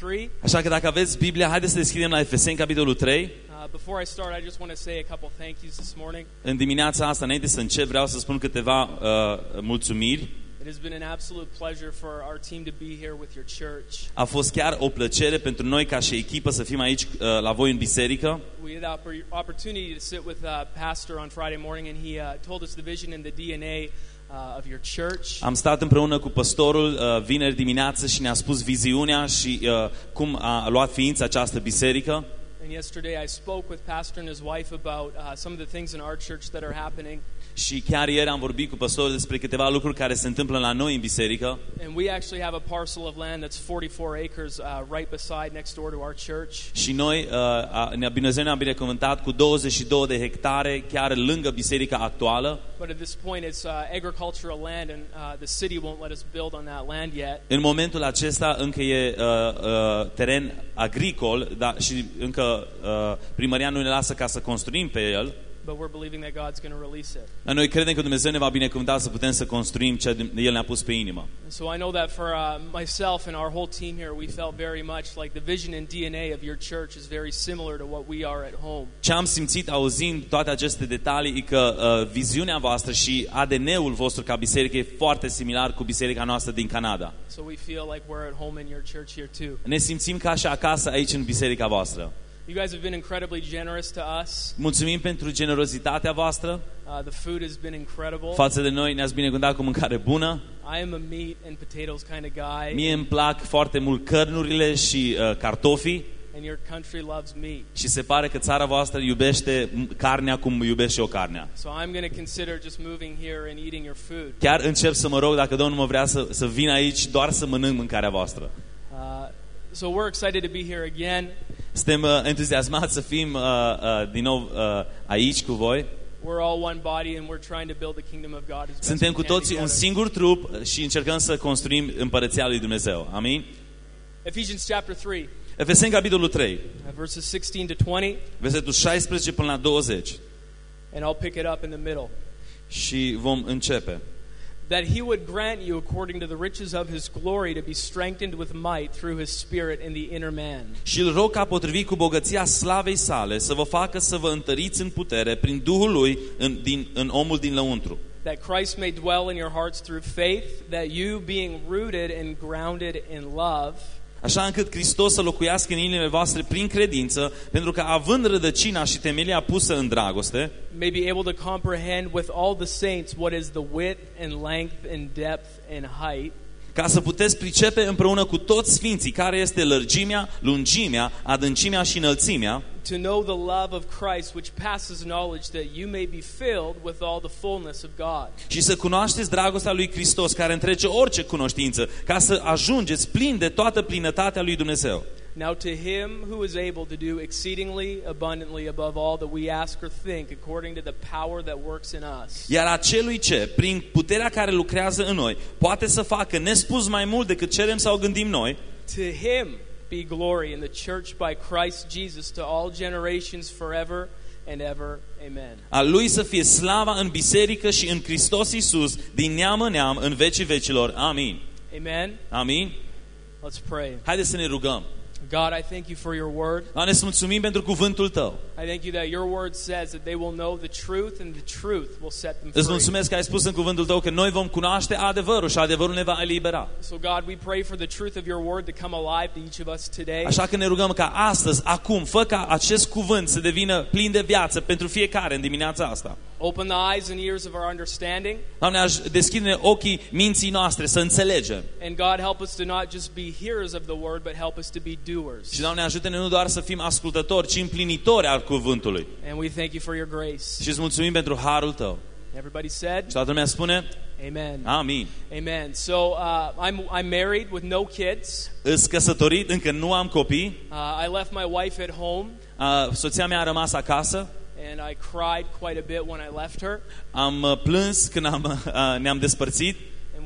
3. Așa că dacă aveți Biblia, haideți să deschidem la Efeseni, capitolul 3. Uh, before I start, I just want to say a couple thank yous this morning. În dimineața asta, înainte să încep, vreau să spun câteva uh, mulțumiri. It has been an absolute pleasure for our team to be here with your church. A fost chiar o plăcere pentru noi ca și echipă să fim aici uh, la voi în biserică. We had the oppor- opportunity to sit with uh, Pastor on Friday morning, and he uh, told us the vision and the DNA uh, of your church. Am stat împreună cu păstorul uh, vineri dimineață și ne-a spus viziunea și uh, cum a luat ființă această biserică. And yesterday I spoke with Pastor and his wife about uh, some of the things in our church that are happening. Și chiar ieri am vorbit cu păstorul despre câteva lucruri care se întâmplă la noi în biserică. And we actually have a parcel of land that's 44 acres uh, right beside, next door to our church. Și noi, uh, a- ne-a, Dumnezeu ne-a binecuvântat cu 22 de hectare chiar lângă biserica actuală. But at this point, it's uh, agricultural land, and uh, the city won't let us build on that land yet. În momentul acesta încă e uh, uh, teren agricol dar și încă uh, primăria nu ne lasă ca să construim pe el. But we're believing that God's going to release it. Dar noi credem că Dumnezeu ne va binecuvânta să putem să construim ce El ne-a pus pe inimă. And so I know that for uh, myself and our whole team here, we felt very much like the vision and DNA of your church is very similar to what we are at home. Ce am simțit auzind toate aceste detalii e că uh, viziunea voastră și ADN-ul vostru ca biserică e foarte similar cu biserica noastră din Canada. So we feel like we're at home in your church here too. Ne simțim ca și acasă aici în biserica voastră. You guys have been incredibly generous to us. Mulțumim pentru generozitatea voastră Uh, the food has been incredible. față de noi, ne-ați binecuvântat cu mâncare bună. I am a meat and potatoes kind of guy, Mie îmi plac foarte mult cărnurile și uh, cartofii and your country loves meat. și se pare că țara voastră iubește m- carnea cum iubește și eu carnea. So I'm going to consider just moving here and eating your food. Chiar încep să mă rog dacă Domnul mă vrea să, să vin aici doar să mănânc mâncarea voastră. Uh, so we're excited to be here again. Suntem uh, entuziasmați să fim uh, uh, din nou uh, aici cu voi. We're all one body, and we're trying to build the kingdom of God. As best Suntem we cu can toții un together. singur trup și încercăm să construim împărăția lui Dumnezeu. Amin? Ephesians chapter 3, Efeseni capitolul 3, uh, verses 16 to 20, versetul 16 până la 20 and I'll pick it up in the middle. și vom începe. That he would grant you, according to the riches of his glory, to be strengthened with might through his Spirit in the inner man. Și îl rog ca potrivit cu bogăția slavei sale să vă facă să vă întăriți în putere prin Duhul lui în, din, în omul din lăuntru. That Christ may dwell in your hearts through faith, that you, being rooted and grounded in love, Așa încât Hristos să locuiască în inimile voastre prin credință, pentru că având rădăcina și temelia pusă în dragoste, may be able to comprehend with all the saints what is the width and length and depth and height, ca să puteți pricepe împreună cu toți sfinții care este lărgimea, lungimea, adâncimea și înălțimea, to know the love of Christ which passes knowledge, that you may be filled with all the fullness of God. și să cunoașteți dragostea lui Hristos care întrece orice cunoștință, ca să ajungeți plin de toată plinătatea lui Dumnezeu. Now to him who is able to do exceedingly abundantly above all that we ask or think, according to the power that works in us. Iar acelui ce, prin puterea care lucrează în noi, poate să facă nespus mai mult decât cerem sau gândim noi, To him be glory in the church by Christ Jesus to all generations forever and ever. Amen. a lui să fie slava în biserică și în Hristos Iisus, din neam în neam, în vecii vecilor. Amin. Amen. Amin. Let's pray. Haideți să ne rugăm. God, I thank you for your word. Doamne, îți mulțumim pentru cuvântul Tău. I thank you that your word says that they will know the truth and the truth will set them Îți free. mulțumesc că ai spus în cuvântul Tău că noi vom cunoaște adevărul și adevărul ne va elibera. So God, we pray for the truth of your word to come alive to each of us today. Așa că ne rugăm ca astăzi, acum, fă ca acest cuvânt să devină plin de viață pentru fiecare în dimineața asta. Open the eyes and ears of our understanding. Doamne, aș deschide ochii minții noastre să înțelegem. And God, help us to not just be hearers of the word, but help us to be doers. Și, Doamne, ajută-ne nu doar să fim ascultători, ci împlinitori al cuvântului. And we thank you for your grace. Și îți mulțumim pentru harul Tău. Everybody said, Și toată lumea spune, Amen. Amin. Amen. So uh, I'm, I'm married with no kids. Îți căsătorit, încă nu am copii. Uh, I left my wife at home, Uh, Soția mea a rămas acasă. and I cried quite a bit when I left her. Am uh, plâns când am, uh, ne-am despărțit.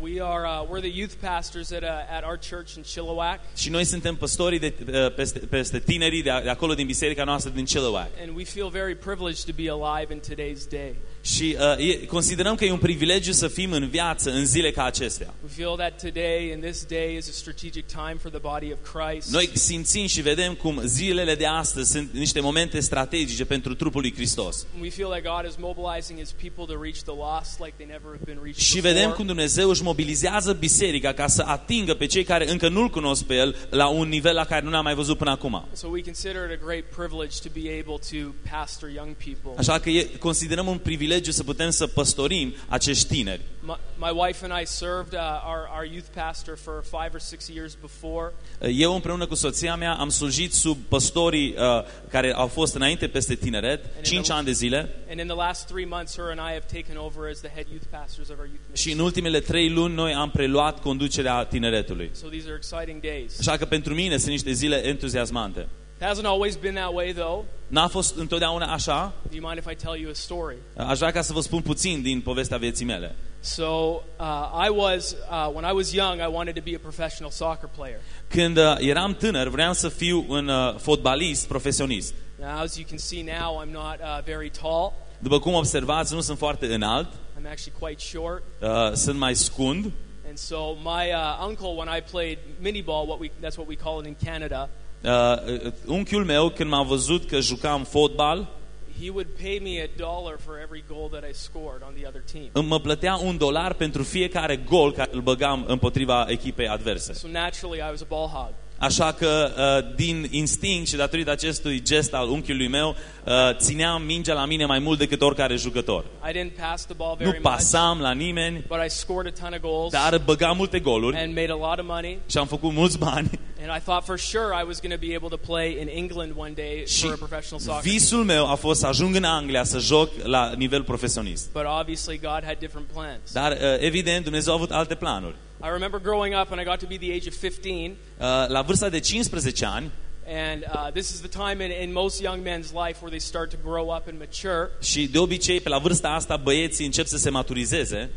We are uh, we're the youth pastors at, uh, at our church in Chilliwack. Și noi suntem păstorii de, uh, peste, peste tinerii de, de acolo din biserica noastră din Chilliwack. And we feel very privileged to be alive in today's day. Și uh, e, considerăm că e un privilegiu să fim în viață în zile ca acestea. We feel that today and this day is a strategic time for the body of Christ. Noi simțim și vedem cum zilele de astăzi sunt niște momente strategice pentru trupul lui Hristos. We feel like God is mobilizing his people to reach the lost like they never have been reached Și before. vedem cum Dumnezeu își mobilizează biserica ca să atingă pe cei care încă nu-L cunosc pe El la un nivel la care nu ne-am mai văzut până acum. So we consider it a great privilege to be able to pastor young people. Așa că e, considerăm un privilegiu să putem să păstorim acești tineri. My, my wife and I served uh, our, our youth pastor for five or six years before. Eu împreună cu soția mea am slujit sub păstorii uh, care au fost înainte peste tineret, 5 ani de zile, And in the last three months, her and I have taken over as the head youth pastors of our youth și ministry. în ultimele trei luni noi am preluat conducerea tineretului. So these are exciting days. Așa că pentru mine sunt niște zile entuziasmante. It hasn't always been that way, though. N-a fost întotdeauna așa. Do you mind if I tell you a story? Aș vrea ca să vă spun puțin din povestea vieții mele. So uh, I was, uh, when I was young, I wanted to be a professional soccer player. Când uh, eram tânăr, vreau să fiu un uh, fotbalist profesionist. Now, as you can see now, I'm not uh, very tall. După cum observați, nu sunt foarte înalt, I'm actually quite short. uh, sunt mai scund. And so my uh, uncle, when I played mini ball, what we, that's what we call it in Canada, Uh, uh, unchiul meu, când m-a văzut că jucam fotbal, he would pay me a dollar for every goal that I scored on the other team. îmi mă plătea un dolar pentru fiecare gol care îl băgam împotriva echipei adverse. So naturally, I was a ball hog. Așa că, uh, din instinct și datorită acestui gest al unchiului meu, uh, țineam mingea la mine mai mult decât oricare jucător. I didn't pass the ball Nu very much, pasam la nimeni, but I scored a ton of goals dar băgam multe goluri and made a lot of money. și am făcut mulți bani. And I thought for sure I was going to be able to play in England one day Și for a professional soccer team. visul meu a fost să ajung în Anglia să joc la nivel profesionist. But obviously, God had different plans. Dar, uh, evident, Dumnezeu a avut alte planuri. I remember growing up when I got to be the age of 15, Uh, La vârsta de 15 ani, and uh, this is the time in, in most young men's life where they start to grow up and mature. și de obicei pe la vârsta asta băieții încep să se maturizeze,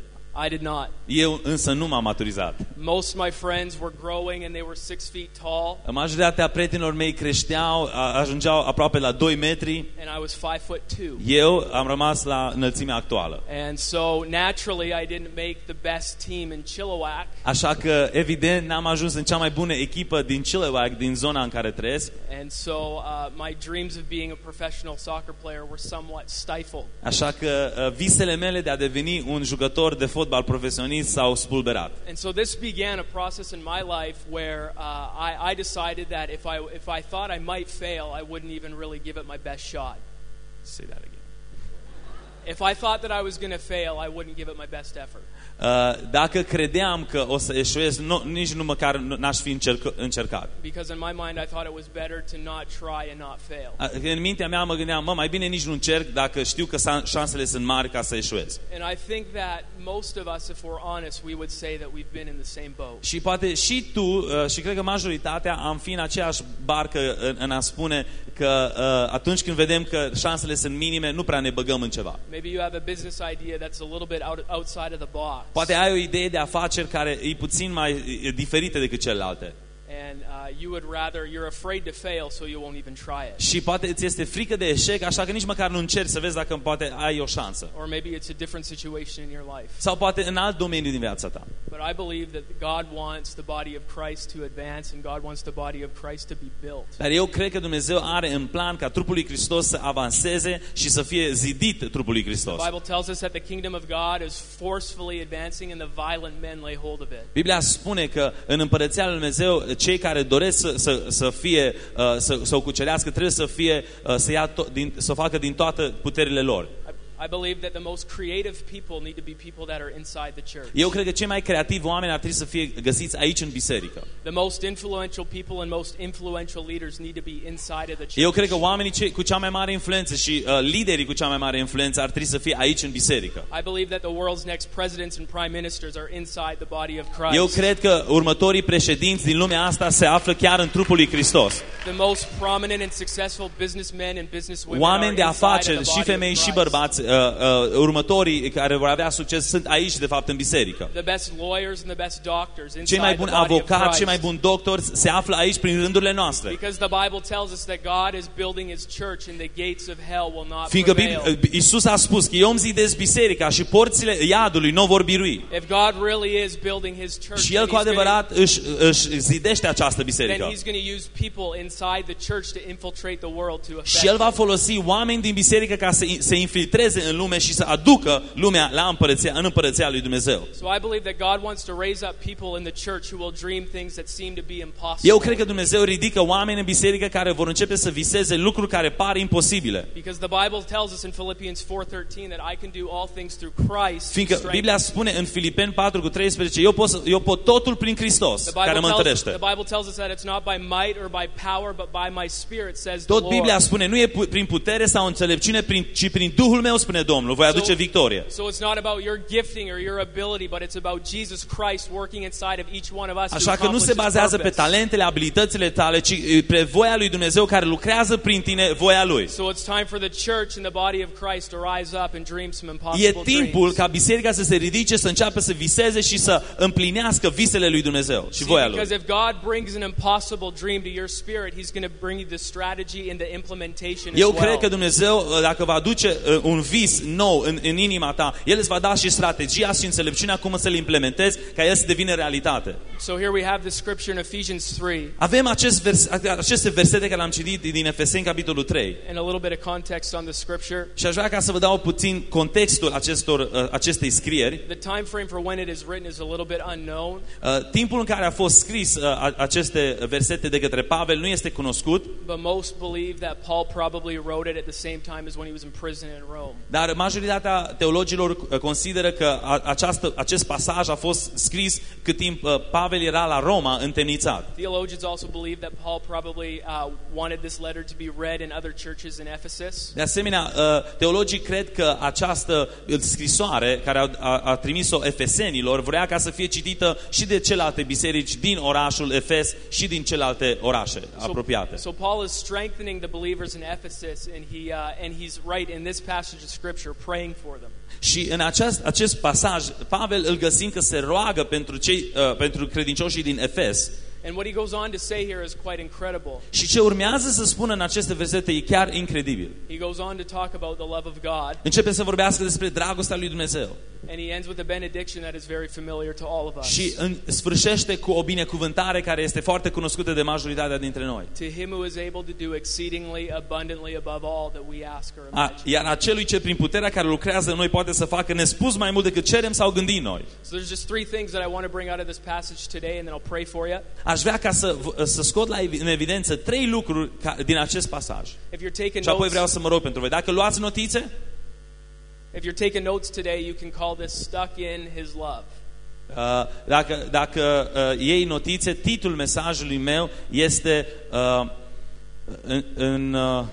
I did not. eu însă nu m-am maturizat. Most of my friends were growing and they were six feet tall, Majoritatea prietenilor mei creșteau, a- ajungeau aproape la 2 metri. and I was five foot two. Eu am rămas la înălțimea actuală. And so naturally, I didn't make the best team in Chilliwack. Așa că, evident, n-am ajuns în cea mai bună echipă din Chilliwack, din zona în care trăiesc. And so uh, my dreams of being a professional soccer player were somewhat stifled. Așa că uh, visele mele de a deveni un jucător de fotbal profesionist s-au spulberat. And so this began a process in my life where uh, I, I decided that if I, if I thought I might fail, I wouldn't even really give it my best shot. Say that again. If I thought that I was going to fail, I wouldn't give it my best effort. Uh, Dacă credeam că o să eșuez, nu, nici nu măcar nu- n-aș fi încerc, încercat. Because in my mind, I thought it was better to not try and not fail. Uh, În mintea mea mă gândeam, mă, mai bine nici nu încerc dacă știu că sa- șansele sunt mari ca să eșuez. And I think that most of us, if we're honest, we would say that we've been in the same boat. Și poate și tu, uh, și cred că majoritatea, am fi în aceeași barcă în, în a spune că uh, atunci când vedem că șansele sunt minime, nu prea ne băgăm în ceva. Maybe you have a business idea that's a little bit out, outside of the box. Poate ai o idee de afaceri care e puțin mai e diferită decât celelalte. And uh, you would rather, you're afraid to fail, so you won't even try it. Și poate ți este frică de eșec, așa că nici măcar nu încerci să vezi dacă poate ai o șansă. Or maybe it's a different situation in your life. Sau poate în alt domeniu din viața ta. But I believe that God wants the body of Christ to advance and God wants the body of Christ to be built. Dar eu cred că Dumnezeu are în plan ca trupul lui Hristos să avanseze și să fie zidit trupul lui Hristos. The Bible tells us that the kingdom of God is forcefully advancing and the violent men lay hold of it. Biblia spune că în împărăția lui Dumnezeu cei care doresc să, să, să fie uh, să, să o cucerească trebuie să fie uh, să, ia to- din, să o facă din toate puterile lor. I, I believe that the most creative people need to be people that are inside the church. Eu cred că cei mai creativi oameni ar trebui să fie găsiți aici în biserică. The most influential people and most influential leaders need to be inside of the church. Eu cred că oamenii cei cu cea mai mare influență și uh, liderii cu cea mai mare influență ar trebui să fie aici în biserică. I believe that the world's next presidents and prime ministers are inside the body of Christ. Eu cred că următorii președinți din lumea asta se află chiar în trupul lui Hristos. the most prominent and successful businessmen and businesswomen Oameni de are inside of afaceri the și body of femei și Christ. bărbați, uh, uh, următorii care vor avea succes sunt aici, de fapt, în biserică. The best lawyers and the best doctors Cei inside mai the buni body of avocați, Christ. cei mai buni doctori se află aici prin rândurile noastre. Because the Bible tells us that God is building his church and the gates of hell will not Fiindcă prevail. Bib- Iisus a spus că eu îmi zidez biserica și porțile iadului nu vor birui. If God really is building his church, Și El then cu he's gonna- adevărat își, își zidește această then biserică. he's going to use people inside the church to infiltrate the world to affect Și El va folosi oameni din biserică ca să se infiltreze în lume și să aducă lumea la împărăția, în împărăția lui Dumnezeu. So I believe that God wants to raise up people in the church who will dream things that seem to be impossible. Eu cred că Dumnezeu ridică oameni în biserică care vor începe să viseze lucruri care par imposibile. Because the Bible tells us in Philippians 4:13 that I can do all things through Christ. who Fiindcă strengthens Biblia spune în Filipeni 4 cu 13, eu pot, să- eu pot totul prin Hristos, The care Bible, mă tells, întărește. the Bible tells us that it's not by might or by power, but by my spirit, says the Tot Lord. Biblia spune, nu e pu- prin putere sau înțelepciune, prin, ci prin Duhul meu, spune Domnul, voi aduce victorie. So it's not about your gifting or your ability, but it's about Jesus Christ working inside of each one of us to Așa că nu se accomplish His bazează pe purpose. talentele, abilitățile tale, ci e, pe voia lui Dumnezeu care lucrează prin tine, voia lui. So it's time for the church and the body of Christ to rise up and dream some impossible E timpul dreams. ca biserica să se ridice, să înceapă să viseze și să împlinească visele lui Dumnezeu și See, voia lui. because if God brings an impossible dream to your spirit, He's going to bring you the strategy and the implementation Eu as well. cred că Dumnezeu, dacă va aduce uh, un vis nou în, în inima ta, El îți va da și strategia și înțelepciunea cum să-l implementezi, ca el să devină realitate. So here we have the scripture in Ephesians 3 Avem acest vers, aceste versete care le-am citit din Efeseni, capitolul 3. and a little bit of context on the scripture. Și aș vrea ca să vă dau puțin contextul acestor, uh, acestei scrieri. The time frame for when it is written is a little bit unknown, Uh, timpul în care a fost scris uh, a- aceste versete de către Pavel nu este cunoscut, but most believe that Paul probably wrote it at the same time as when he was in prison in Rome. Dar majoritatea teologilor uh, consideră că a- această, acest pasaj a fost scris cât timp uh, Pavel era la Roma întemnițat. Theologians also believe that Paul probably uh, wanted this letter to be read in other churches in Ephesus. De asemenea, uh, teologii cred că această scrisoare care a, a, a trimis-o efesenilor vrea ca să fie citită și de celelalte biserici din orașul Efes și din celelalte orașe apropiate. So Paul is strengthening the believers in Ephesus, and he uh, and he's right in this passage of scripture, praying for them. Și în acest, acest pasaj, Pavel îl găsim că se roagă pentru, cei, uh, pentru credincioșii din Efes. And what he goes on to say here is quite incredible. Și ce urmează să spună în aceste versete e chiar incredibil. He goes on to talk about the love of God, Începe să vorbească despre dragostea lui Dumnezeu. and he ends with a benediction that is very familiar to all of us. Și în, sfârșește cu o binecuvântare care este foarte cunoscută de majoritatea dintre noi. To him who is able to do exceedingly abundantly above all that we ask or A, imagine. iar acelui ce prin puterea care lucrează în noi poate să facă nespus mai mult decât cerem sau gândim noi. So there's just three things that I want to bring out of this passage today, and then I'll pray for you. Aș vrea ca să, v- să scot la evi- în evidență trei lucruri ca, din acest pasaj. If you're taking Și apoi notes, vreau să mă rog pentru voi. Dacă luați notițe, if you're taking notes today, you can call this "Stuck in His Love." uh, dacă, dacă uh, iei notițe, titlul mesajului meu este uh, în, în, uh,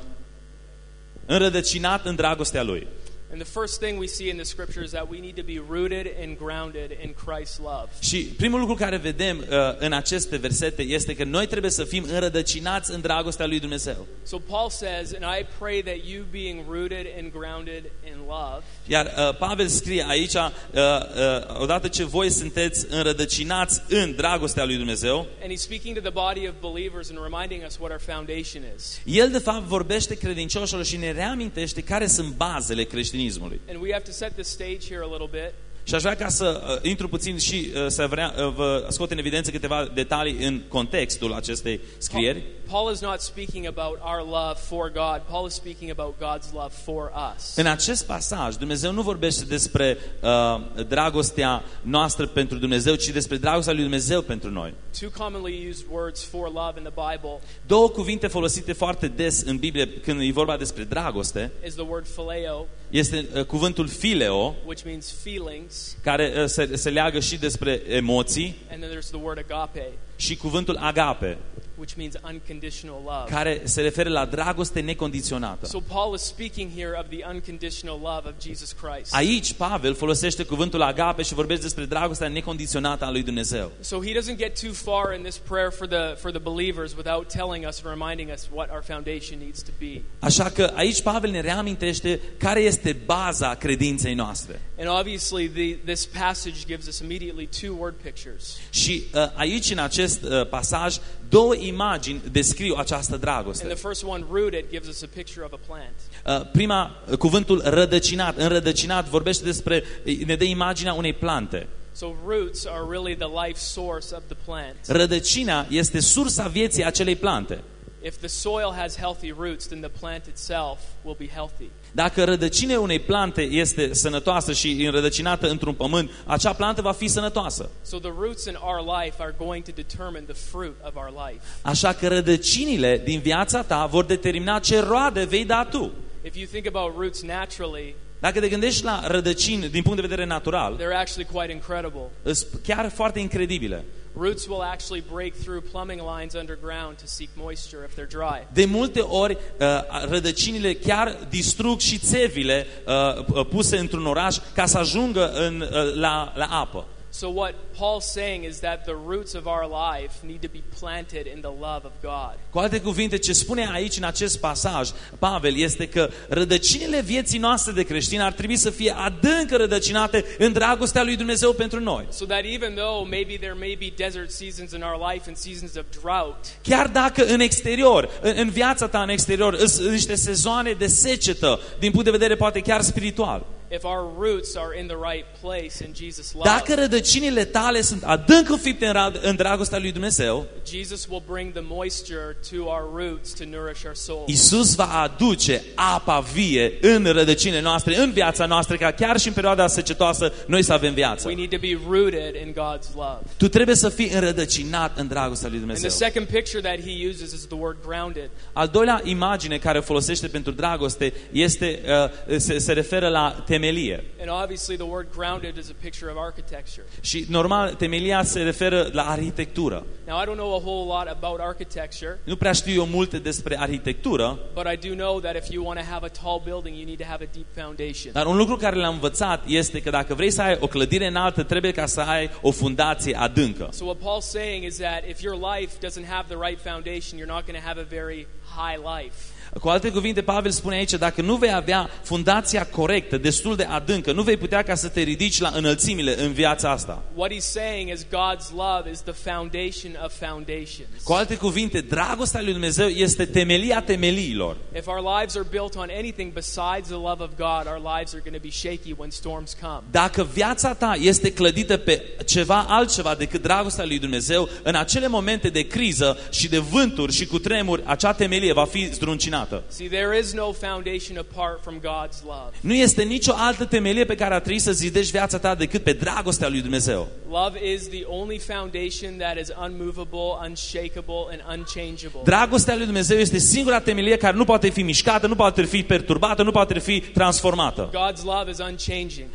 înrădăcinat în dragostea Lui. And the first thing we see in the scripture is that we need to be rooted and grounded in Christ's love. Și primul lucru care vedem uh, în aceste versete este că noi trebuie să fim înrădăcinați în dragostea lui Dumnezeu. So Paul says, and I pray that you being rooted and grounded in love, Iar uh, Pavel scrie aici, uh, uh, odată ce voi sunteți înrădăcinați în dragostea lui Dumnezeu, and he's speaking to the body of believers and reminding us what our foundation is. el de fapt vorbește credincioșilor și ne reamintește care sunt bazele creștinismului. And we have to set the stage here a little bit. Și aș vrea ca să uh, intru puțin și uh, să vrea, uh, vă scot în evidență câteva detalii în contextul acestei scrieri. Paul is not speaking about our love for God. Paul is speaking about God's love for us. În acest pasaj, Dumnezeu nu vorbește despre uh, dragostea noastră pentru Dumnezeu, ci despre dragostea lui Dumnezeu pentru noi. Two commonly used words for love in the Bible Două cuvinte folosite foarte des în Biblie când e vorba despre dragoste is the word phileo, este uh, cuvântul fileo, which means feelings, care uh, se, se leagă și despre emoții, and then there's the word agape, și cuvântul agape, which means unconditional love. care se referă la dragoste necondiționată. So Paul is speaking here of the unconditional love of Jesus Christ. Aici Pavel folosește cuvântul agape și vorbește despre dragostea necondiționată a lui Dumnezeu. So he doesn't get too far in this prayer for the for the believers without telling us and reminding us what our foundation needs to be. Așa că aici Pavel ne reamintește care este baza credinței noastre. And obviously the this passage gives us immediately two word pictures. Și uh, aici, în acest uh, pasaj, două imagini descriu această And dragoste. the first one, rooted, gives us a picture of a plant. Uh, prima, uh, cuvântul rădăcinat, înrădăcinat, vorbește despre, ne dă imaginea unei plante. So roots are really the life source of the plant. Rădăcina este sursa vieții acelei plante. If the soil has healthy roots, then the plant itself will be healthy. Dacă rădăcina unei plante este sănătoasă și înrădăcinată într-un pământ, acea plantă va fi sănătoasă. So the roots in our life are going to determine the fruit of our life. Așa că rădăcinile din viața ta vor determina ce roade vei da tu. If you think about roots naturally, Dacă te gândești la rădăcini din punct de vedere natural, they're actually quite incredible. sunt chiar foarte incredibile. Roots will actually break through plumbing lines underground to seek moisture if they're dry. De multe ori, uh, rădăcinile chiar distrug și țevile uh, uh, puse într-un oraș ca să ajungă în, uh, la, la apă. So what Paul's saying is that the roots of our life need to be planted in the love of God. Cu alte cuvinte, ce spune aici în acest pasaj, Pavel, este că rădăcinile vieții noastre de creștini ar trebui să fie adânc rădăcinate în dragostea lui Dumnezeu pentru noi. So that even though maybe there may be desert seasons in our life and seasons of drought, Chiar dacă în exterior, în, în viața ta în exterior, sunt niște sezoane de secetă, din punct de vedere poate chiar spiritual. If our roots are in the right place in Jesus' love, Dacă rădăcinile tale sunt adânc înfipte în, ra- în dragostea lui Dumnezeu, Jesus will bring the moisture to our roots to nourish our soul. Isus va aduce apa vie în rădăcinile noastre, în viața noastră, ca chiar și în perioada secetoasă noi să avem viață. We need to be rooted in God's love. Tu trebuie să fii înrădăcinat în dragostea lui And the Dumnezeu. second picture that he uses is the word grounded. Al doilea imagine care o folosește pentru dragoste este, uh, se, se referă la temelie. And obviously the word grounded is a picture of architecture. Și normal, temelia se referă la arhitectură. Now I don't know a whole lot about architecture, Nu prea știu eu multe despre arhitectură, but I do know that if you want to have a tall building, you need to have a deep foundation. dar un lucru care l-am învățat este că dacă vrei să ai o clădire înaltă, trebuie ca să ai o fundație adâncă. So what Paul's saying is that if your life doesn't have the right foundation, you're not going to have a very high life. Cu alte cuvinte, Pavel spune aici, dacă nu vei avea fundația corectă, destul de adâncă, nu vei putea ca să te ridici la înălțimile în viața asta. What he's saying is God's love is the foundation of foundations. Cu alte cuvinte, dragostea lui Dumnezeu este temelia temeliilor. If our lives are built on anything besides the love of God, our lives are going to be shaky when storms come. Dacă viața ta este clădită pe ceva altceva decât dragostea lui Dumnezeu, în acele momente de criză și de vânturi și cu tremuri, acea temelie va fi zdruncinată. See, there is no foundation apart from God's love. Nu este nicio altă temelie pe care ar trebui să zidești viața ta decât pe dragostea lui Dumnezeu. Love is the only foundation that is unmovable, unshakable, and unchangeable. Dragostea lui Dumnezeu este singura temelie care nu poate fi mișcată, nu poate fi perturbată, nu poate fi transformată. God's love is unchanging.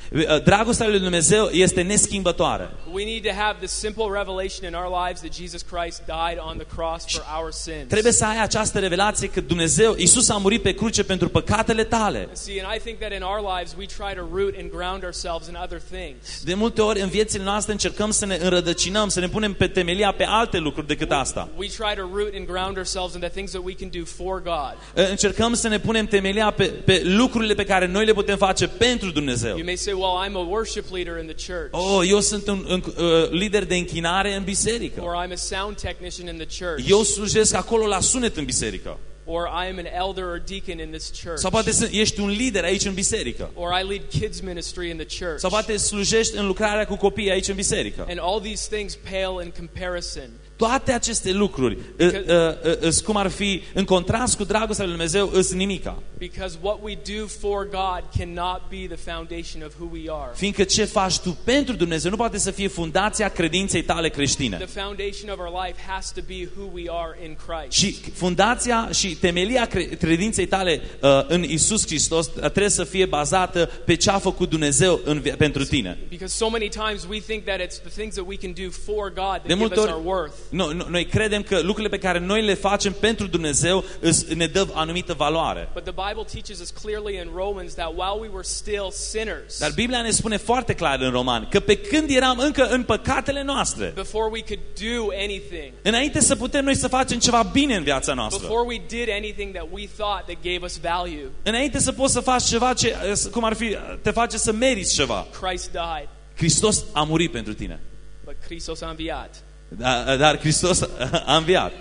Dragostea lui Dumnezeu este neschimbătoare. We need to have the simple revelation in our lives that Jesus Christ died on the cross for our sins. Trebuie să ai această revelație că Dumnezeu, Isus a murit pe cruce pentru păcatele tale. See, and I think that in our lives we try to root and ground ourselves in other things. De multe ori în viețile noastre încercăm să ne înrădăcinăm, să ne punem pe temelia pe alte lucruri decât asta. We try to root and ground ourselves in the things that we can do for God. Încercăm să ne punem temelia pe, pe lucrurile pe care noi le putem face pentru Dumnezeu. You may say, well, I'm a worship leader in the church. Oh, eu sunt un, un uh, lider de închinare în biserică. Or I'm a sound technician in the church. Eu slujesc acolo la sunet în biserică. Or I am an elder or deacon in this church. Sau poate ești un lider aici în biserică. Or I lead kids ministry in the church. Sau poate slujești în lucrarea cu copii aici în biserică. And all these things pale in comparison. Toate aceste lucruri, uh, uh, uh, cum ar fi în contrast cu dragostea lui Dumnezeu, îs nimica. Because what we do for God cannot be the foundation of who we are. Fiindcă ce faci tu pentru Dumnezeu nu poate să fie fundația credinței tale creștine. The foundation of our life has to be who we are in Christ. Și fundația și temelia cre- credinței tale uh, în Isus Hristos trebuie să fie bazată pe ce a făcut Dumnezeu în, via- pentru tine. Because so many times we think that it's the things that we can do for God that De give multe us ori our worth. No, no, noi credem că lucrurile pe care noi le facem pentru Dumnezeu îs- ne dă anumită valoare. But the Bible teaches us clearly in Romans that while we were still sinners, Dar Biblia ne spune foarte clar în Roman că pe când eram încă în păcatele noastre, before we could do anything, înainte să putem noi să facem ceva bine în viața noastră, before we did anything that we thought that gave us value, înainte să poți să faci ceva ce, cum ar fi, te face să meriți ceva, Christ died. Hristos a murit pentru tine. But Christos a înviat. Dar, dar Hristos a înviat.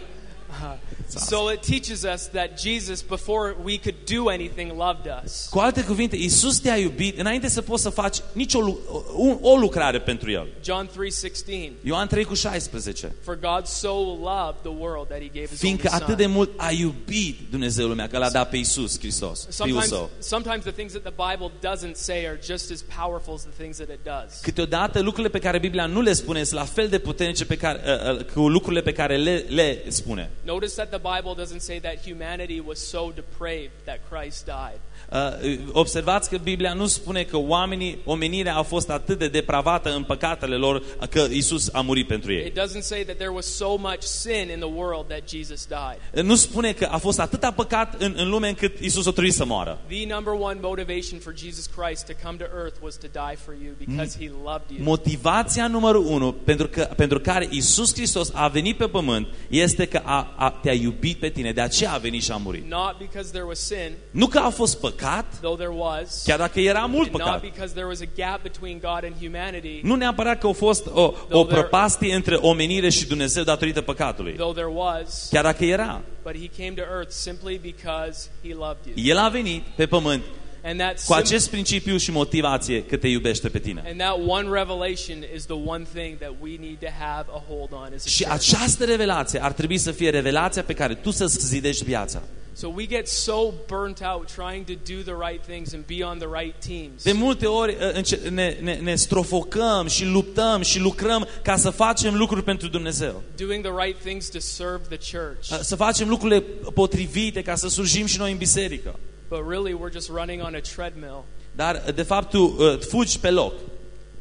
So it teaches us that Jesus, before we could do anything, loved us. Cu alte cuvinte, Isus te-a iubit înainte să poți să faci nicio lu- o, o lucrare pentru El. John 3:16. Ioan 3 cu 16. For God so loved the world that he gave his Fiindcă only atât de son. mult a iubit Dumnezeu lumea că l-a dat pe Isus Hristos, Fiul Sometimes, Său. sometimes the things that the Bible doesn't say are just as powerful as the things that it does. Câteodată lucrurile pe care Biblia nu le spune sunt la fel de puternice pe care, uh, uh, cu lucrurile pe care le, le spune. Notice that the Bible doesn't say that humanity was so depraved that Christ died. Uh, observați că Biblia nu spune că oamenii, omenirea a fost atât de depravată în păcatele lor că Isus a murit pentru ei. It doesn't say that there was so much sin in the world that Jesus died. Nu spune că a fost atâta păcat în, în lume încât Isus a trebuit să moară. The number one motivation for Jesus Christ to come to earth was to die for you because he loved you. Motivația numărul unu pentru, că, pentru care Isus Hristos a venit pe pământ este că a, a, te-a iubit pe tine, de aceea a venit și a murit. Not because there was sin, Nu că a fost păcat, though there was, chiar dacă era mult and not păcat. because there was a gap between God and humanity, Nu neapărat că a fost o, o prăpastie între omenire și Dumnezeu datorită păcatului. though there was, Chiar dacă era. but he came to earth simply because he loved you. El a venit pe pământ And that cu sim- acest principiu și motivație că te iubește pe tine. and that one revelation is the one thing that we need to have a hold on as a Și church. această revelație ar trebui să fie revelația pe care tu să-ți zidești viața. So we get so burnt out trying to do the right things and be on the right teams. De multe ori uh, înce- ne, ne, ne strofocăm și luptăm și lucrăm ca să facem lucruri pentru Dumnezeu. Doing the right things to serve the church. Uh, Să facem lucrurile potrivite ca să slujim și noi în biserică. But really we're just running on a treadmill. Dar, uh, de fapt, tu uh, fugi pe loc.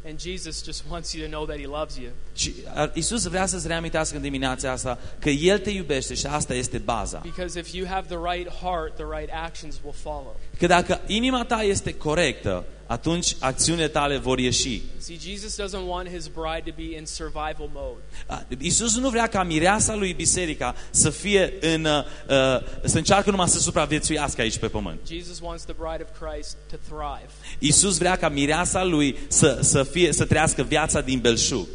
And Jesus just wants you to know that he loves you. Și uh, Isus vrea să-ți reamintească în dimineața asta că El te iubește și asta este baza. Because if you have the right heart, the right actions will follow. Că dacă inima ta este corectă, atunci acțiunile tale vor ieși. See, Jesus doesn't want his bride to be in survival mode. Uh, Isus nu vrea ca mireasa lui biserica să fie în, uh, uh, să încearcă numai să supraviețuiască aici pe pământ. Jesus wants the bride of Christ to thrive. Isus vrea ca mireasa lui să, să, fie, să trăiască viața din belșug.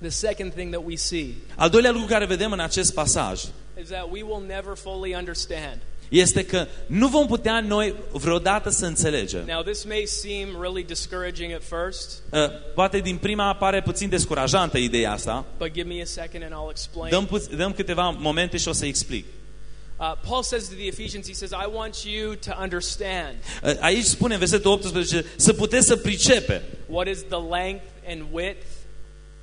The second thing that we see Al doilea lucru care vedem în acest pasaj is that we will never fully understand. Este că nu vom putea noi vreodată să înțelegem. Now, this may seem really discouraging at first, Uh, Poate din prima pare puțin descurajantă ideea asta. but give me a second and I'll explain. Dăm, pu- dăm câteva momente și o să explic. Uh, Paul says to the Ephesians, he says, I want you to understand Uh, Aici spune în versetul 18 să puteți să pricepe what is the length and width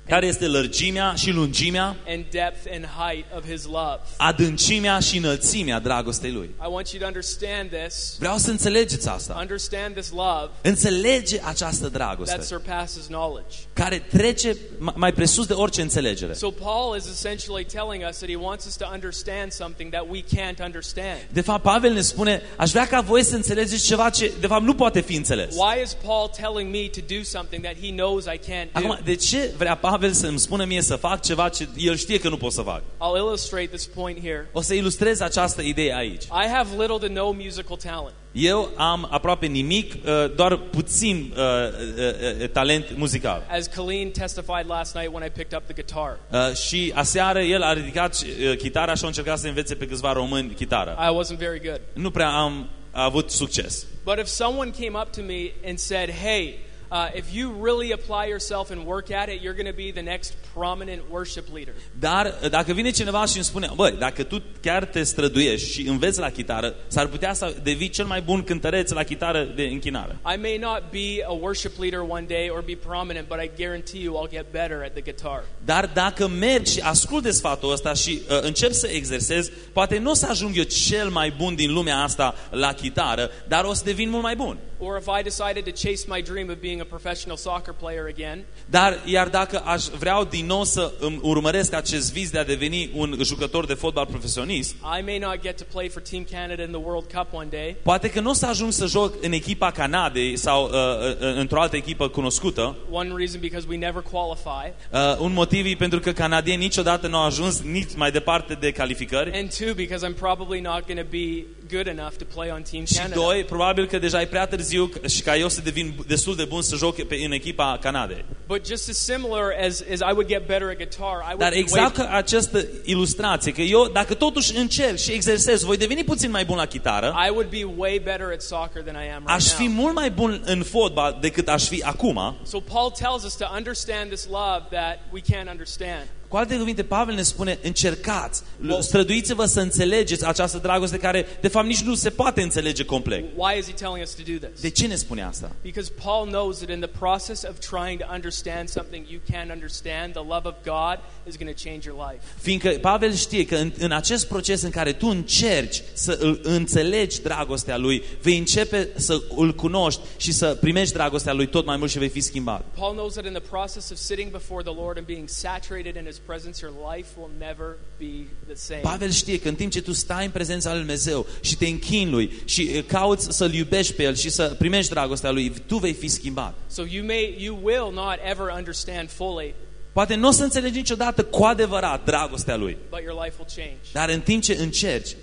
care este lărgimea și lungimea, and depth and height of his love. adâncimea și înălțimea dragostei lui. I want you to understand this. Vreau să înțelegeți asta. Understand this love Înțelege această dragoste that surpasses knowledge. care trece ma- mai presus de orice înțelegere. So Paul is essentially telling us that he wants us to understand something that we can't understand. De fapt, Pavel ne spune, aș vrea ca voi să înțelegeți ceva ce, de fapt, nu poate fi înțeles. Why is Paul telling me to do something that he knows I can't do? Acum, de ce vrea Pavel să îmi spună mie să fac ceva ce el știe că nu pot să fac? I'll illustrate this point here. O să ilustrez această idee aici. I have little to no musical talent. Eu am aproape nimic, uh, doar puțin uh, uh, uh, talent muzical. As Colleen testified last night when I picked up the guitar, Uh, și aseară el a ridicat uh, chitara și a încercat să învețe pe câțiva români chitară. I wasn't very good. Nu prea am avut succes. But if someone came up to me and said, hey, uh, if you really apply yourself and work at it, you're going to be the next prominent worship leader. Dar uh, dacă vine cineva și îmi spune, băi, dacă tu chiar te străduiești și înveți la chitară, s-ar putea să devii cel mai bun cântăreț la chitară de închinare. I may not be a worship leader one day or be prominent, but I guarantee you I'll get better at the guitar. Dar dacă mergi și ascult de sfatul ăsta și uh, încep să exersezi, poate nu o să ajung eu cel mai bun din lumea asta la chitară, dar o să devin mult mai bun. Or if I decided to chase my dream of being a professional soccer player again, Dar, iar dacă aș vreau din nou să îmi urmăresc acest vis de a deveni un jucător de fotbal profesionist, I may not get to play for Team Canada in the World Cup one day, poate că nu o să ajung să joc în echipa Canadei sau uh, uh, într-o altă echipă cunoscută. one reason because we never qualify, Uh, un motiv e pentru că canadienii niciodată nu au ajuns nici mai departe de calificări. and two, because I'm probably not going to be good enough to play on Team Și Canada. doi, probabil că deja e prea târziu și ca eu să devin destul de bun să joc pe, în echipa Canadei. But just as similar as, as I would get better at guitar, I would Dar be exact way, ca această ilustrație, că eu dacă totuși încerc și exersez, voi deveni puțin mai bun la chitară, I would be way better at soccer than I am aș right fi now. mult mai bun în fotbal decât aș fi acum. So Paul tells us to understand this love that we can't understand. Cu alte cuvinte, Pavel ne spune, încercați, străduiți-vă să înțelegeți această dragoste care, de fapt, nici nu se poate înțelege complet. Why is he telling us to do this? De ce ne spune asta? Because Paul knows that in the process of trying to understand something you can't understand, the love of God is going to change your life. Fiindcă Pavel știe că în, în acest proces în care tu încerci să îl înțelegi dragostea lui, vei începe să îl cunoști și să primești dragostea lui tot mai mult și vei fi schimbat. Paul knows that in the process of sitting before the Lord and being saturated in his presence, your life will never be the same. Pavel știe că în timp ce tu stai în prezența lui Dumnezeu și te închini lui și uh, cauți să-l iubești pe el și să primești dragostea lui, tu vei fi schimbat. So you may you will not ever understand fully, Poate nu o să înțelegi niciodată cu adevărat dragostea lui, but your life will change. dar în timp ce încerci,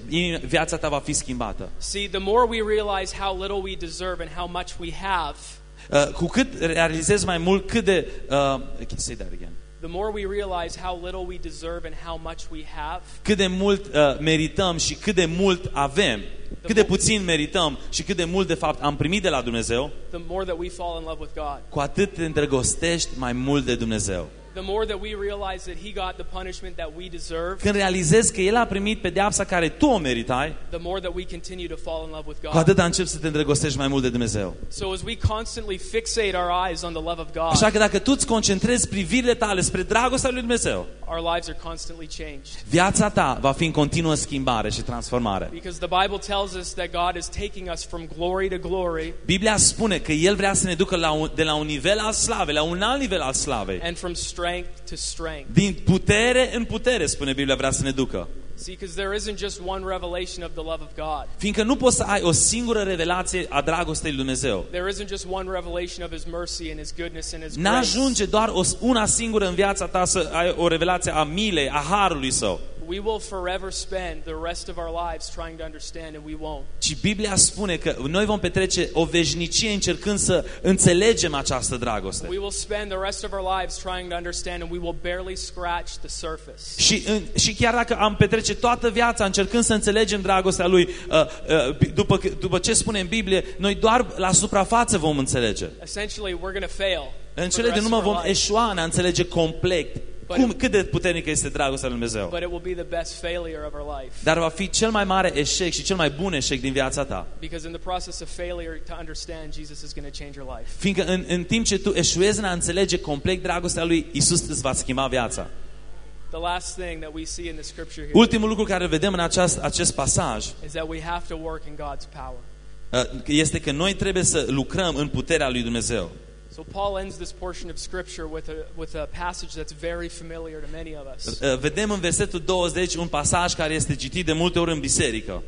viața ta va fi schimbată. See, the more we realize how little we deserve and how much we have, Uh, cu cât realizezi mai mult cât de... Uh, okay, say that again. The more we realize how little we deserve and how much we have, cât de mult uh, merităm și cât de mult avem, cât de puțin merităm și cât de mult de fapt am primit de la Dumnezeu, the more that we fall in love with God. cu atât te îndrăgostești mai mult de Dumnezeu. The more that we realize that He got the punishment that we deserve, Când realizezi că El a primit pedeapsa care tu o meritai, the more that we continue to fall in love with cu God. atât începi să te îndrăgostești mai mult de Dumnezeu. So as we constantly fixate our eyes on the love of Așa God, că dacă tu îți concentrezi privirile tale spre dragostea lui Dumnezeu, our lives are constantly changed. viața ta va fi în continuă schimbare și transformare. Because the Bible tells us that God is taking us from glory to glory Biblia spune că El vrea să ne ducă la un, de la un nivel al slavei, la un alt nivel al slavei. and from strength to strength. Din putere în putere, spune Biblia, vrea să ne ducă. See, because there isn't just one revelation of the love of God. Fiindcă nu poți să ai o singură revelație a dragostei lui Dumnezeu. There isn't just one revelation of His mercy and His goodness and His grace. N-ajunge doar o, una singură în viața ta să ai o revelație a milei, a harului său. We will forever spend the rest of our lives trying to understand, and we won't. Ci Biblia spune că noi vom petrece o veșnicie încercând să înțelegem această dragoste. We will spend the rest of our lives trying to understand, and we will barely scratch the surface. Și, în, și chiar dacă am petrece toată viața încercând să înțelegem dragostea lui, uh, uh, după, că- după ce spune în Biblie, noi doar la suprafață vom înțelege. Essentially, we're going to fail. În for cele the din rest urmă of our vom life. eșua în a înțelege complet cum, cât de puternică este dragostea lui Dumnezeu. But it will be the best failure of our life. Dar va fi cel mai mare eșec și cel mai bun eșec din viața ta. Because in the process of failure to understand, Jesus is going to change your life. Fiindcă în, în timp ce tu eșuezi în a înțelege complet dragostea lui, Isus îți va schimba viața. The last thing that we see in the scripture here Ultimul lucru care îl vedem în aceast, acest pasaj is that we have to work in God's power. uh, este că noi trebuie să lucrăm în puterea lui Dumnezeu. So Paul ends this portion of scripture with a with a passage that's very familiar to many of us. Uh, Vedem în versetul 20 un pasaj care este citit de multe ori în biserică.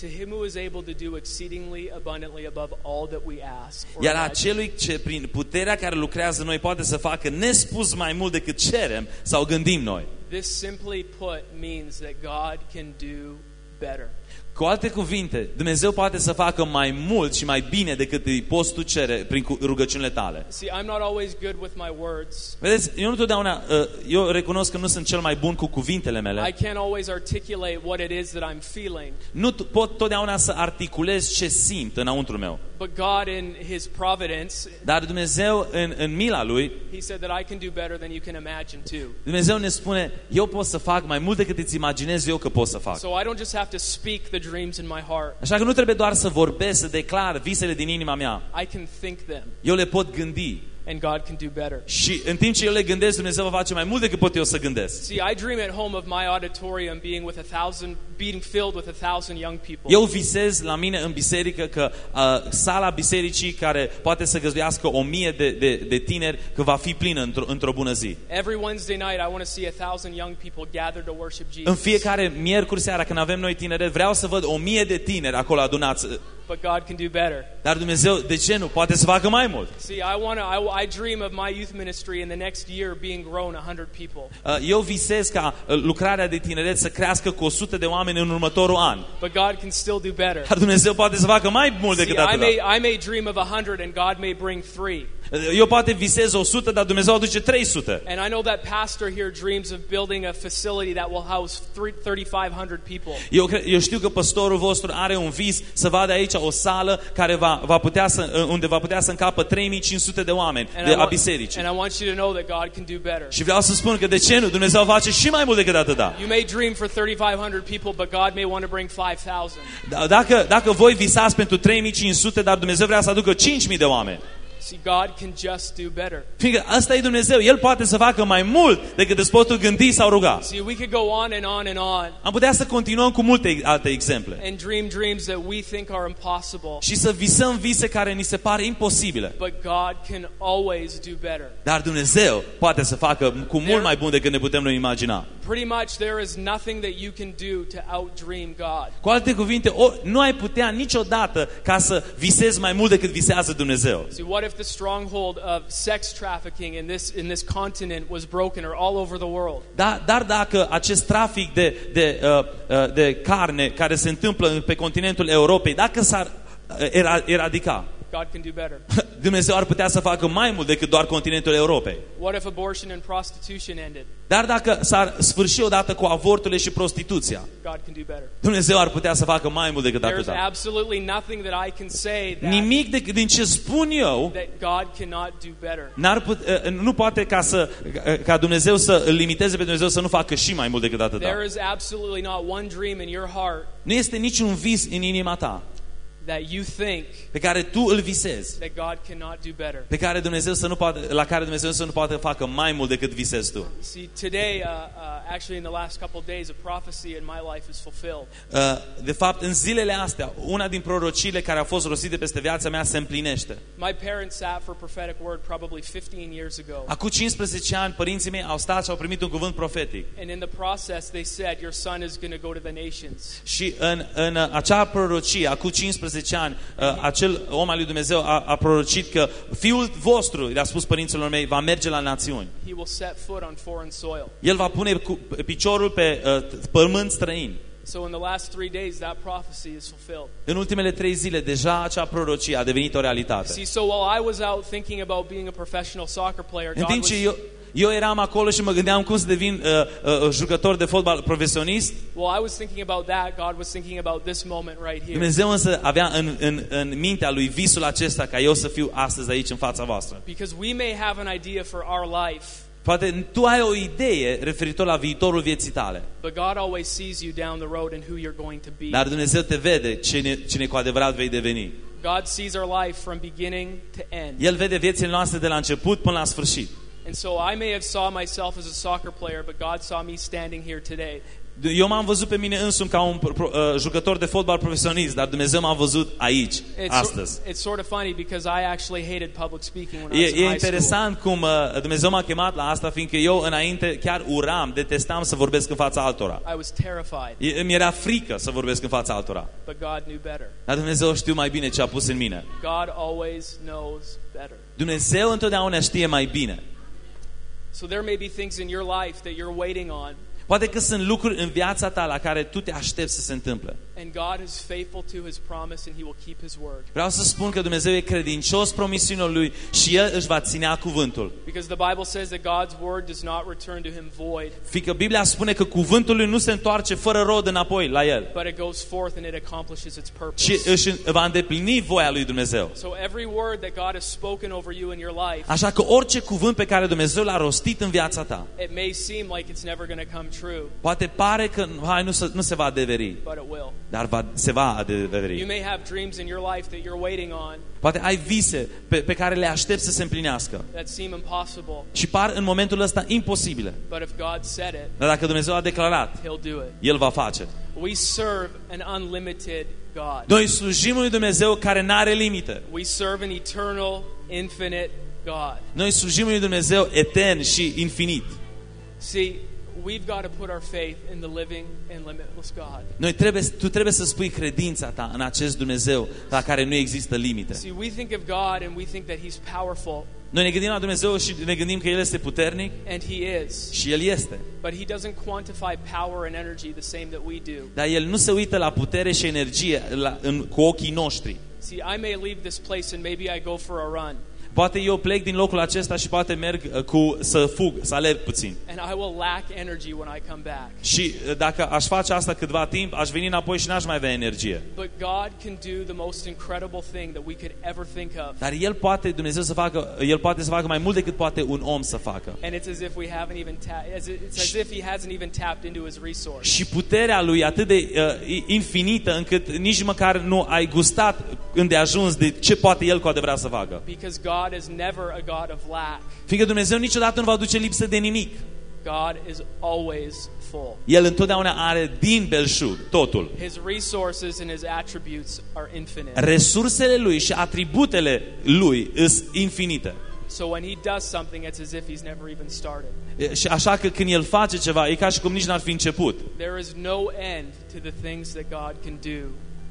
To him who is able to do exceedingly abundantly above all that we ask or Iar imagine, acelui ce prin puterea care lucrează în noi poate să facă nespus mai mult decât cerem sau gândim noi. this simply put means that God can do better. Cu alte cuvinte, Dumnezeu poate să facă mai mult și mai bine decât îi poți tu cere prin cu- rugăciunile tale. See, I'm not always good with my words. Vedeți, eu nu totdeauna, uh, eu recunosc că nu sunt cel mai bun cu cuvintele I mele. can't always articulate what it is that I'm feeling. Nu t- pot totdeauna să articulez ce simt înăuntru meu. But God, in His providence, Dar Dumnezeu, în, în mila Lui, He said that I can do better than you can imagine too. Dumnezeu ne spune, eu pot să fac mai mult decât îți imaginezi eu că pot să fac. So I don't just have to speak the dreams in my heart. Așa că nu trebuie doar să vorbesc, să declar visele din inima mea. I can think them. Eu le pot gândi. And God can do better. Și în timp ce eu le gândesc, Dumnezeu va face mai mult decât pot eu să gândesc. See, I dream at home of my auditorium being with a thousand, being filled with a thousand young people. Eu visez la mine în biserică că uh, sala bisericii care poate să găzduiască o mie de, de, de tineri, că va fi plină într-o, într-o bună zi. Every Wednesday night, I want to see a thousand young people gathered to worship Jesus. În fiecare miercuri seara când avem noi tineret, vreau să văd o mie de tineri acolo adunați. But God can do better. Dar Dumnezeu, de ce nu? Poate să facă mai mult. See, I want to. I, I dream of my youth ministry in the next year being grown 100 people. Uh, Eu visez ca uh, lucrarea de tineret să crească cu 100 de oameni în următorul an. But God can still do better. Dar Dumnezeu poate să facă mai mult See, decât I atât. may, I may dream of 100 and God may bring three. Eu poate visez 100, dar Dumnezeu aduce 300. And I know that pastor here dreams of building a facility that will house three- 3,500 people. Eu, cre- eu știu că păstorul vostru are un vis să vadă aici o sală care va, va putea să, unde va putea să încapă 3500 de oameni And, de I a want, bisericii. and I want you to know that God can do better. Și vreau să spun că de ce nu? Dumnezeu face și mai mult decât atâta. You may dream for 3,500 people, but God may want to bring 5,000. Da- Dacă, dacă voi visați pentru 3500, dar Dumnezeu vrea să aducă 5000 de oameni. See, God can just do better. Fiindcă asta e Dumnezeu. El poate să facă mai mult decât îți poți tu gândi sau ruga. See, we could go on and on and on Am putea să continuăm cu multe alte exemple. and dream dreams that we think are impossible. Și să visăm vise care ni se pare imposibile. But God can always do better. Dar Dumnezeu poate să facă cu mult mai bun decât ne putem noi imagina. Pretty much, there is nothing that you can do to outdream God. Cu alte cuvinte, o, nu ai putea niciodată ca să visezi mai mult decât visează Dumnezeu. See, what if the stronghold of sex trafficking in this in this continent was broken or all over the world? Da, dar dacă acest trafic de, de, uh, uh, de carne care se întâmplă pe continentul Europei, dacă s-ar uh, era, eradica, God can do better. Dumnezeu ar putea să facă mai mult decât doar continentul Europei. What if abortion and prostitution ended? Dar dacă s-ar sfârși odată cu avorturile și prostituția, God can do better. Dumnezeu ar putea să facă mai mult decât There's atâta. absolutely nothing that I can say that, Nimic de, din ce spun eu that God cannot do better. N-ar put, uh, nu poate ca, să, uh, ca Dumnezeu să îl limiteze pe Dumnezeu să nu facă și mai mult decât atâta. There is absolutely not one dream in your heart Nu este niciun vis în inima ta that you think pe care tu îl visezi, that God cannot do better. pe care Dumnezeu să nu poate, la care Dumnezeu să nu poate facă mai mult decât visezi tu. See, today, uh, uh, actually, in the last couple of days, a prophecy in my life is fulfilled. Uh, De fapt, în zilele astea, una din prorociile care a fost rostite peste viața mea se împlinește. My parents sat for prophetic word probably 15 years ago. Acum 15 ani, părinții mei au stat și au primit un cuvânt profetic. And in the process, they said, Your son is going to go to the nations. Și în, în acea prorocie, acum 15 ani, uh, acel om al lui Dumnezeu a, a prorocit că fiul vostru, le-a spus părinților mei, va merge la națiuni. He will set foot on foreign soil. El va pune cu, piciorul pe uh, pământ străin. So in the last three days, that prophecy is fulfilled. În ultimele trei zile, deja acea prorocie a devenit o realitate. See, so while I was out thinking about being a professional soccer player, În God timp was, ce eu, eu eram acolo și mă gândeam cum să devin uh, uh, jucător de fotbal profesionist, while I was thinking about that, God was thinking about this moment right here. Dumnezeu însă avea în, în, în mintea lui visul acesta ca eu să fiu astăzi aici în fața voastră. Because we may have an idea for our life, Poate tu ai o idee referitor la viitorul vieții tale, but God always sees you down the road and who you're going to be. dar Dumnezeu te vede cine, cine cu adevărat vei deveni. God sees our life from beginning to end. El vede viețile noastre de la început până la sfârșit. And so I may have saw myself as a soccer player, but God saw me standing here today. Eu m-am văzut pe mine însumi ca un pro- uh, jucător de fotbal profesionist, dar Dumnezeu m-a văzut aici, It's, astăzi. it's sort of funny because I actually hated public speaking when I E, was in e high school. interesant cum uh, Dumnezeu m-a chemat la asta, fiindcă eu înainte chiar uram, detestam să vorbesc în fața altora. I was terrified, E, îmi era frică să vorbesc în fața altora. but God knew better. Dar Dumnezeu știu mai bine ce a pus în mine. God always knows better. Dumnezeu întotdeauna știe mai bine. So there may be things in your life that you're waiting on, Poate că sunt lucruri în viața ta la care tu te aștepți să se întâmple. And God is faithful to His promise, and He will keep His word. Vreau să spun că Dumnezeu e credincios promisiunilor Lui și El își va ținea cuvântul. Because the Bible says that God's word does not return to Him void, Fiindcă Biblia spune că cuvântul Lui nu se întoarce fără rod înapoi la El, but it goes forth and it accomplishes its ci purpose. își va îndeplini voia Lui Dumnezeu. So every word that God has spoken over you in your life, Așa că orice cuvânt pe care Dumnezeu l-a rostit în viața ta, it may seem like it's never going to come true, poate pare că hai, nu, se, nu se va adeveri, but it will. Dar va, se va You adeveri. may have dreams in your life that you're waiting on Poate ai vise pe, pe care le aștepți să se împlinească that seem impossible, și par în momentul ăsta imposibile. but if God said it, Dar dacă Dumnezeu a declarat, He'll do it. El va face. We serve an unlimited God. Noi slujim unui Dumnezeu care nu are limite. We serve an eternal, infinite God. Noi slujim unui Dumnezeu etern și infinit. See, we've got to put our faith in the living and limitless God. Noi trebuie, tu trebuie să spui credința ta în acest Dumnezeu la care nu există limite. See, we think of God and we think that He's powerful, Noi ne gândim la Dumnezeu și ne gândim că El este puternic and He is. și El este. But He doesn't quantify power and energy the same that we do. Dar El nu se uită la putere și energie la, în, cu ochii noștri. See, I may leave this place and maybe I go for a run, Poate eu plec din locul acesta și poate merg uh, cu să fug, să alerg puțin. and I will lack energy when I come back. Și uh, dacă aș face asta câtva timp, aș veni înapoi și n-aș mai avea energie. But God can do the most incredible thing that we could ever think of. Dar El poate, Dumnezeu să facă, El poate să facă mai mult decât poate un om să facă. And it's as if we haven't even ta- as it- it's as if he hasn't even tapped into his resource. Și puterea Lui e atât de uh, infinită încât nici măcar nu ai gustat îndeajuns de ce poate El cu adevărat să facă. Because God is never a God of lack. Fiindcă Dumnezeu niciodată nu va duce lipsă de nimic. God is always full. El întotdeauna are din belșug totul. His resources and his attributes are infinite. Resursele Lui și atributele Lui sunt infinite. So when he does something, it's as if he's never even started. E, Și așa că când El face ceva, e ca și cum nici n-ar fi început. There is no end to the things that God can do.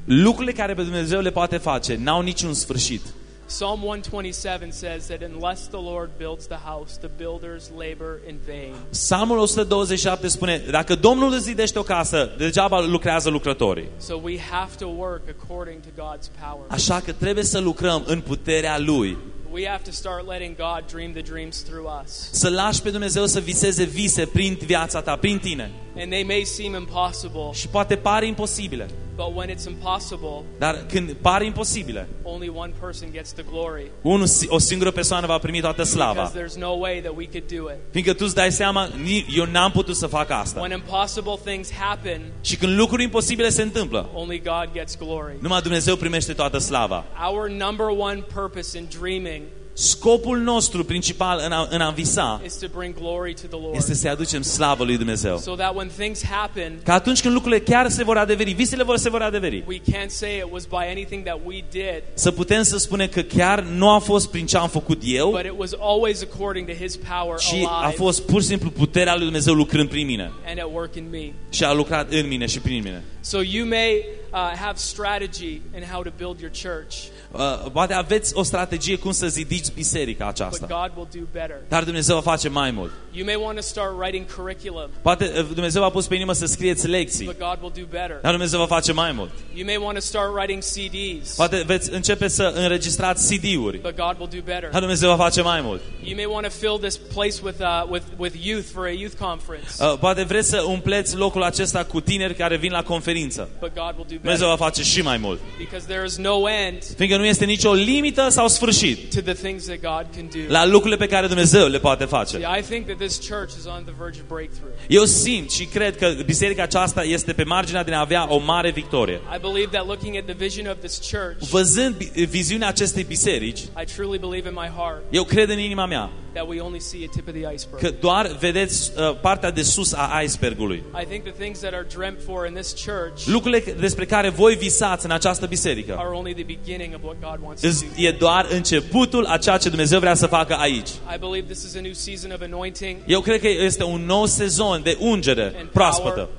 Lucrurile care pe Dumnezeu le poate face n-au niciun sfârșit. Psalm 127 says that unless the Lord builds the house, the builders labor in vain. Psalmul 127 spune, dacă Domnul îți zidește o casă, degeaba lucrează lucrătorii. So we have to work according to God's power. Așa că trebuie să lucrăm în puterea Lui. We have to start letting God dream the dreams through us. Să lași pe Dumnezeu să viseze vise prin viața ta, prin tine. And they may seem impossible, Și poate pare imposibile. but when it's impossible, Dar când pare imposibile, only one person gets the glory. unul, o singură persoană va primi toată slava. Because there's no way that we could do it. Fiindcă tu îți dai seama, "Ni- eu n-am putut să fac asta. When impossible things happen, Și când lucruri imposibile se întâmplă, only God gets glory. numai Dumnezeu primește toată slava. Our number one purpose in dreaming Scopul nostru principal în a, în a visa is to bring glory to the Lord. este să-i aducem slavă lui Dumnezeu. So that when things happen, Că atunci când lucrurile chiar se vor adeveri, visele vor se vor adeveri, we can't say it was by anything that we did, să putem să spunem că chiar nu a fost prin ce am făcut eu, but it was always according to His power ci a alive fost pur și simplu puterea lui Dumnezeu lucrând prin mine. and at work in me. Și a lucrat în mine și prin mine. So you may uh, have strategy in how to build your church, Uh, poate aveți o strategie cum să zidiți biserica but aceasta. God will do better. Dar Dumnezeu va face mai mult. You may want to start writing curriculum, Poate uh, Dumnezeu v-a pus pe inimă să scrieți lecții. but God will do better. Dar Dumnezeu va face mai mult. You may want to start writing CDs, Poate veți începe să înregistrați CD-uri. but God will do better. Dar Dumnezeu va face mai mult. You may want to fill this place with, uh, with, with youth for a youth conference, Uh, Poate vreți să umpleți locul acesta cu tineri care vin la conferință. but God will do Dumnezeu better. va face și mai mult. Because there is no end Fiindcă nu este nicio limită sau sfârșit to the things that God can do. la lucrurile pe care Dumnezeu le poate face. See, I think that this church is on the verge of breakthrough. Eu simt și cred că biserica aceasta este pe marginea de a avea o mare victorie. I believe that looking at the vision of this church, Văzând bi- viziunea acestei biserici, I truly believe in my heart eu cred în inima mea that we only see a tip of the iceberg. că doar vedeți uh, partea de sus a icebergului. I think the things that are dreamt for in this church Lucrurile despre care voi visați în această biserică are only the beginning of what God wants to îs- do. e doar începutul a ceea ce Dumnezeu vrea să facă aici. I believe this is a new season of anointing Eu cred că este un nou sezon de ungere and power proaspătă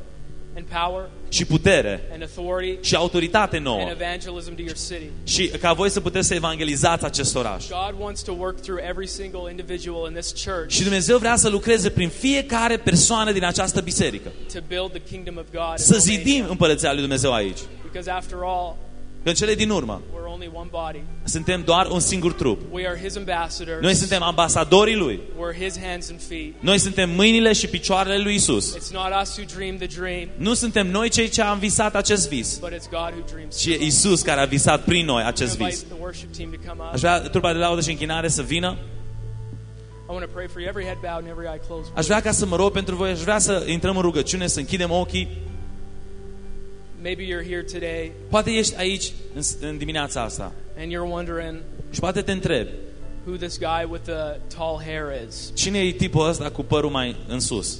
and power și putere and authority și autoritate and nouă evangelism to your city. și ca voi să puteți să evangelizați acest oraș. God wants to work through every single individual in this church Și Dumnezeu vrea să lucreze prin fiecare persoană din această biserică. to build the kingdom of God. in Să Romania. zidim împărăția lui Dumnezeu aici. Because after all, Că în cele din urmă we're only one body. suntem doar un singur trup. We are His ambassadors. Noi suntem ambasadorii Lui. We're His hands and feet. Noi suntem mâinile și picioarele lui Isus. It's not us who dream the dream, Nu suntem noi cei ce am visat acest vis, but it's God who dreams. ci e Isus care a visat prin noi I acest invite vis. the worship team to come up. Aș vrea trupa de laudă și închinare să vină. I want to pray for you. Every head bowed and every eye closed. Aș vrea ca să mă rog pentru voi, aș vrea să intrăm în rugăciune, să închidem ochii. Maybe you're here today Poate ești aici în, în dimineața asta and you're wondering și poate te întrebi, who this guy with the tall hair is. cine e tipul ăsta cu părul mai în sus?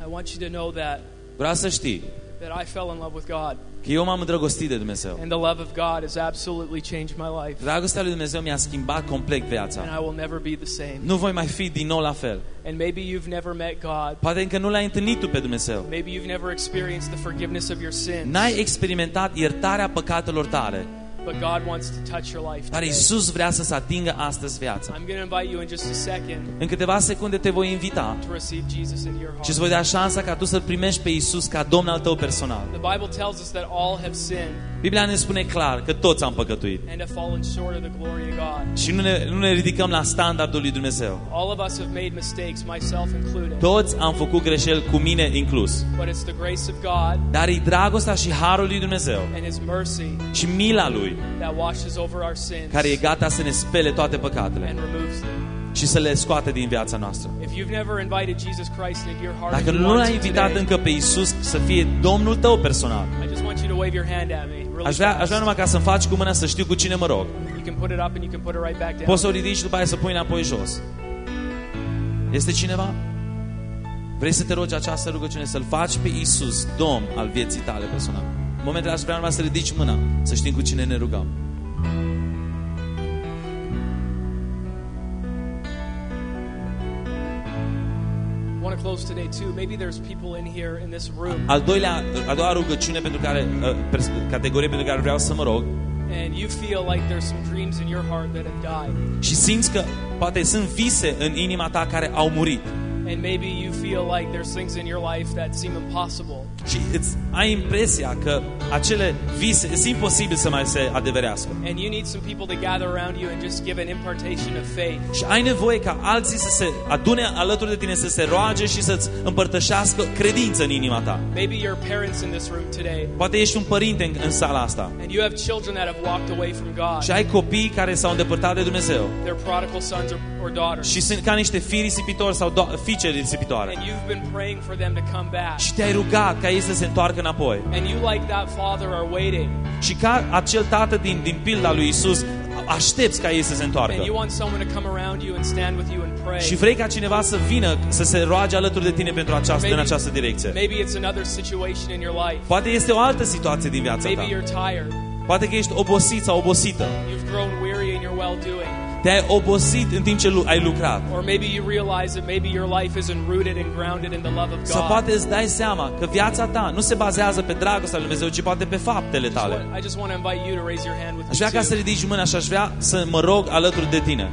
I want you to know that Vreau să știi that I fell in love with God că eu m-am îndrăgostit de Dumnezeu. and the love of God has absolutely changed my life Dragostea lui Dumnezeu mi-a schimbat complet and viața. I will never be the same. Nu voi mai fi din nou la fel. And maybe you've never met God. Poate încă nu l-ai întâlnit tu pe Dumnezeu. Maybe you've never experienced the forgiveness of your sins. N-ai experimentat iertarea păcatelor tale, But God wants to touch your life dar today. Isus vrea să se atingă astăzi viața. I'm going to invite you in just a second În câteva secunde te voi invita to receive Jesus into your și heart. îți voi da șansa ca tu să-L primești pe Isus ca Domn al tău personal. The Bible tells us that all have sinned Biblia ne spune clar că toți am păcătuit and have fallen short of the glory of God. și nu ne, nu ne ridicăm la standardul lui Dumnezeu. All of us have made mistakes, myself included. Toți am făcut greșeli, cu mine inclus. But it's the grace of God Dar e dragostea și harul lui Dumnezeu and His mercy și mila lui that washes over our sins care e gata să ne spele toate păcatele and removes them. și să le scoate din viața noastră. If you've never invited Jesus Christ into your heart, Dacă and you nu want l-ai to invitat today, încă pe Isus să fie Domnul tău personal, I just want you to wave your hand at me. Really aș vrea, aș fast. vrea numai ca să faci cu mâna să știu cu cine mă rog. You can put it up and you can put it right back down. Poți să o ridici și după aia să pui înapoi jos. Este cineva? Vrei să te rogi această rugăciune, să-L faci pe Isus Domn al vieții tale personal. În momentele aș vrea numai să ridici mâna, să știm cu cine ne rugăm. I want to close today too. Maybe there's people in here in this room Al doilea, a doua rugăciune pentru care, uh, pers- categorie pentru care vreau să mă rog and you feel like there's some dreams in your heart that have died. și simți că poate sunt vise în inima ta care au murit And maybe you feel like there's things in your life that seem impossible. Și îți ai impresia că acele vise sunt imposibil să mai se adeverească. And you need some people to gather around you and just give an impartation of faith. Și ai nevoie ca alții să se adune alături de tine, să se roage și să-ți împărtășească credință în inima ta. Maybe you're parents in this room today Poate ești un părinte în, în sala asta and you have children that have walked away from God. și ai copii care s-au îndepărtat de Dumnezeu They're prodigal sons or, or daughters. și sunt ca niște fii risipitori sau do- fiice risipitoare. And you've been praying for them to come back. Și te-ai rugat ca ei să se întoarcă înapoi. And you, like that father, are waiting. Și ca acel tată din, din pilda lui Isus, aștepți ca ei să se întoarcă. And you want someone to come around you and stand with you and pray. Și vrei ca cineva să vină, să se roage alături de tine pentru această, în această direcție. maybe it's another situation in your life. Poate este o altă situație din viața Maybe ta. you're tired. Poate că ești obosit sau obosită. You've grown weary in your well-doing. Te-ai obosit în timp ce lu- ai lucrat. Or maybe you realize that maybe your life isn't rooted and grounded in the love of Sau God. poate îți dai seama că viața ta nu se bazează pe dragostea lui Dumnezeu, ci poate pe faptele I just tale. want- I just want to invite you to raise your hand with Aș vrea me ca să too. ridici mâna și aș vrea să mă rog alături de tine.